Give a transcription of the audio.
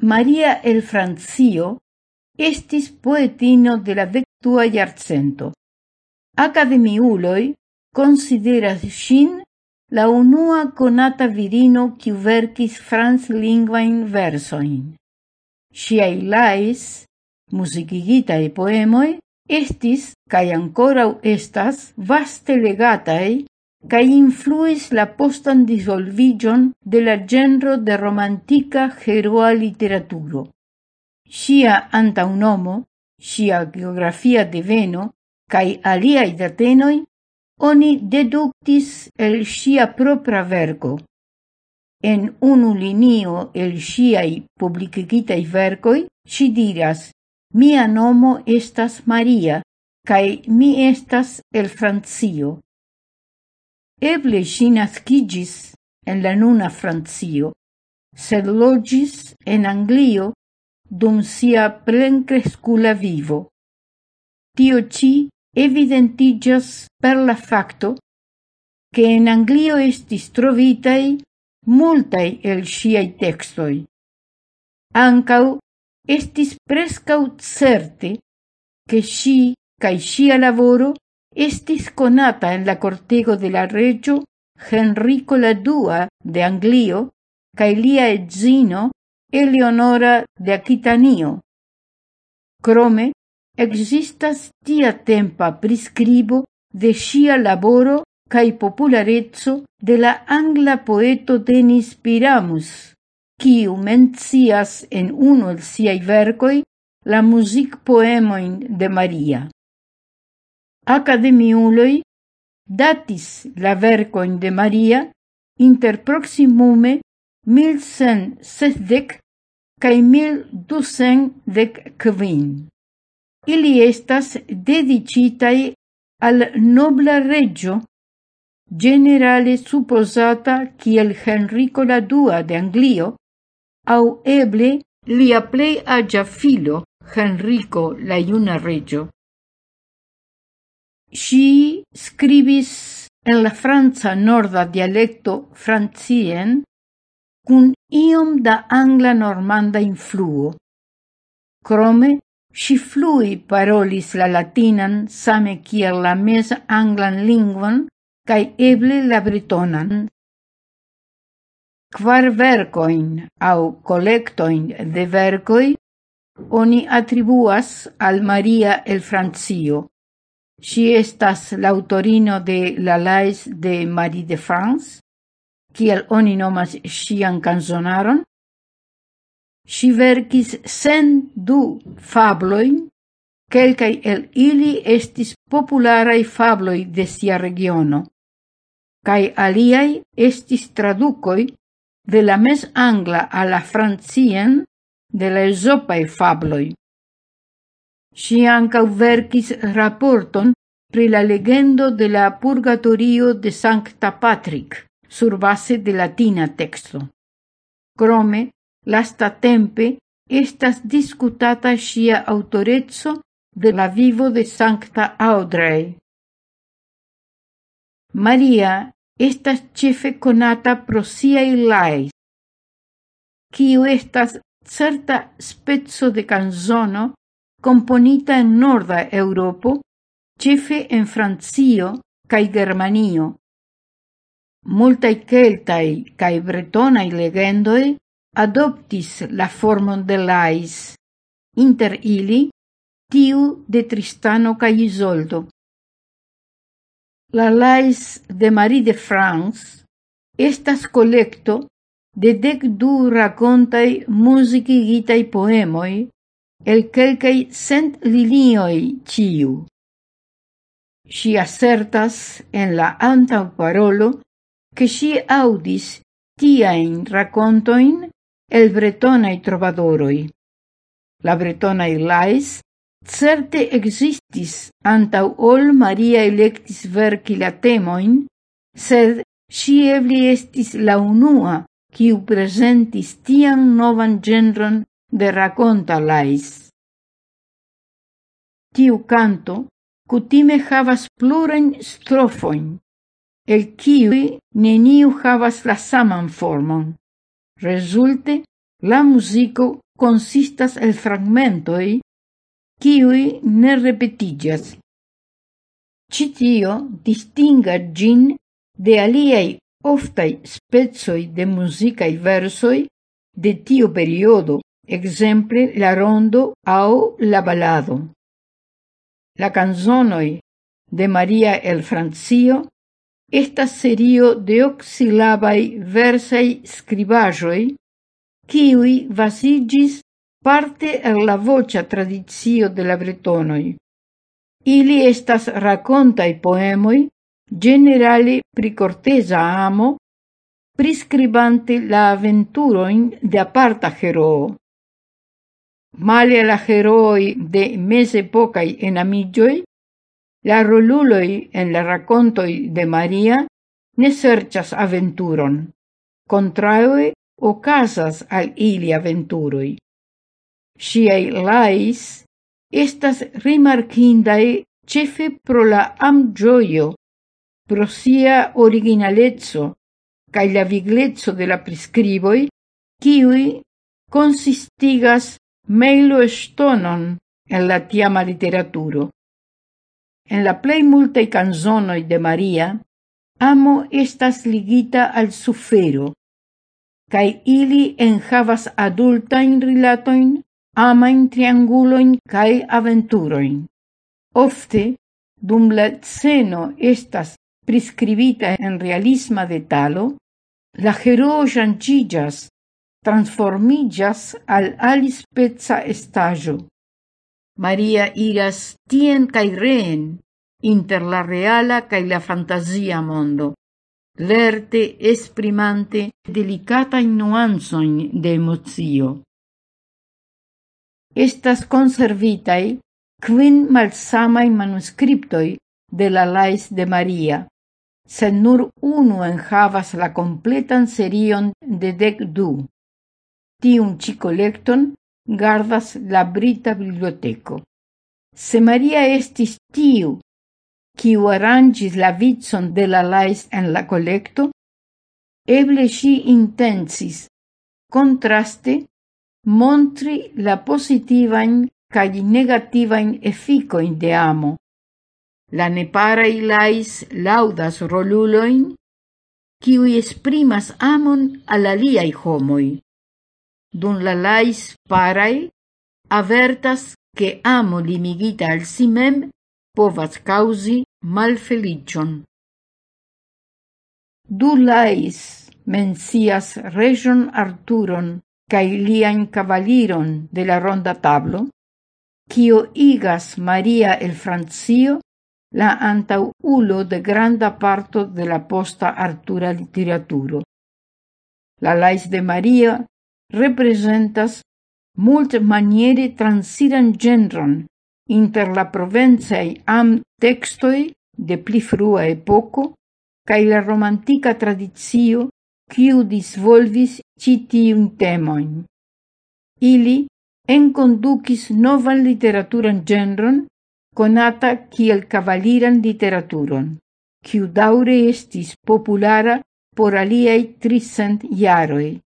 Maria el Francio estis poetino de la dekdua iarcento. Academiuloi consideras shin la unua conata virino kiu verkis franclingvajn versoin. Siai lais, musicigitae poemoi, estis cae ancorau estas vaste legataj cae influis la postan disvolvigion de la genro de romantica heroa literaturo. Sia anta un homo, sia geografia de veno, cae aliai datenoi, oni deductis el sia propra vergo. En unu linio el siai publicigitai vergoi, si diras: Mia nomo estas Maria cae mi estas el Francio. Eble si nascigis en la nuna Francio, sed logis en Anglio dum sia plencrescula vivo. Tio ci evidentigas per la facto che en Anglio estis trovitai multai el siai textoi. Ancau estis prescaut certe che si cae sia lavoro estis conata en la cortego de la regio Henrico la Dua de Anglio cae lia edzino Eleonora de Aquitanio. Crome, existas tia tempa prescribo de sia laboro cae popularezzo de la angla poeto Denis Piramus, quiu mencias en uno el siai vercoi la music poemoin de Maria academiuloi datis la vercoin de Maria inter proksimume 1160 kaj 1215. Ili estas dedicitai al nobla regio, generale supposata kiel Henrico la Dua de Anglio, au eble lia plei agia filo Henrico la Iuna regio. Si scribis en la franca norda dialecto francien cun iom da angla normanda influo. Crome, si flui parolis la latinan same kiel la mes anglan lingvon cae eble la britonan. Quar vercoin au collectoin de vercoi oni attribuas al Maria el Francio. Si estas l'autorino de La Lais de Marie de France, kiel oni nomas sian canzonaron. Si verkis sen du fablojn, kelkaj el ili estis popularaj fabloj de sia regiono, kaj aliaj estis tradukoj de la mezangla al la francien de la esopae fabloj. Si ancau verkis raporton pri la legendo de la purgatorio de Sancta Patrick, sur base de latina texto. Crome, lastatempe estas discutata sia autorezzo de la vivo de Sancta Audrey. Maria estas chefe conata pro siai lais, kiu estas certa spezzo de canzono componita en norda Europo, cefe en Francio cae Germanio. Multae keltaj cae bretonaj legendoi adoptis la formon de Lais, inter ili tiu de Tristano cae Isoldo. La Lais de Marie de France estas collecto de dec du racontai musicigitai poemoi el quelcai cent linioi ciu. Si assertas en la antau parolo che si audis tiaen racontoin el bretonai trovadoroi. La bretonai lais certe existis antau ol Maria electis verci la temoin, sed si ebli estis la unua quiu presentis tian novan genron de raconta lais. Tiu canto cutime havas pluren strofoin, el kiuj neniu havas la saman formon. Resulte, la musico consistas el fragmentoi kiui ne repetigas. Citio distinga gin de aliei oftai spezoi de muzikaj versoi de tio periodo exemple la rondo au la balado. La canzonoi de Maria el Francio esta serio de oxilabai versai scribajoi kiui vasigis parte er la vocia tradizio de la bretonoi. Ili estas racontai poemoi generali pri cortesa amo, prescribante la aventuroin de aparta heroo male la heroi de mese pocai en amigioi, la roluloi en la racontoi de Maria ne serchas aventuron, contraue ocasas al ili aventuroi. Siei lais estas rimarkindae cefe pro la amgioio, pro sia originalezzo, cae la viglezzo de la prescriboi, kiui consistigas meiloŝtonon en la tiama literaturo. En la plei multaj canzonoi de Maria, amo estas ligita al sufero, cae ili enhavas adultain rilatoin, amain trianguloin cae aventuroin. Ofte, dum la sceno estas prescribita en realisma detalo, la heroo jancillas transformigas al alispeza estajo. Maria iras tien cae reen, inter la reala cae la fantasia mondo, lerte esprimante delicata nuanzoin de emozio. Estas conservitai quin malsamai manuscriptoi de la Lais de Maria, sed nur unu enhavas la completan serion de dec du. Tiun ci collecton gardas la Brita Biblioteco. Se Maria estis tiu, quiu arrangis la vitson de la lais en la collecto, eble si intensis, contraste, montri la positivain cae negativain efficoin de amo. La neparai lais laudas roluloin, kiui esprimas amon al aliai homoi dun la lais parai avertas che amo limigita al si mem povas causi malfelicion. Du lais mencias region Arturon cae lian cavaliron de la ronda tablo, cio igas Maria el Francio la antauulo de granda parto de la posta artura literaturo. La lais de Maria representas mult maniere transiran genron inter la provencaj am textoi de pli frua epoco cae la romantica tradizio quiu disvolvis citium temoin. Ili enconducis novan literaturan genron conata kiel cavaliran literaturon, quiu daure estis populara por aliei tricent iaroi.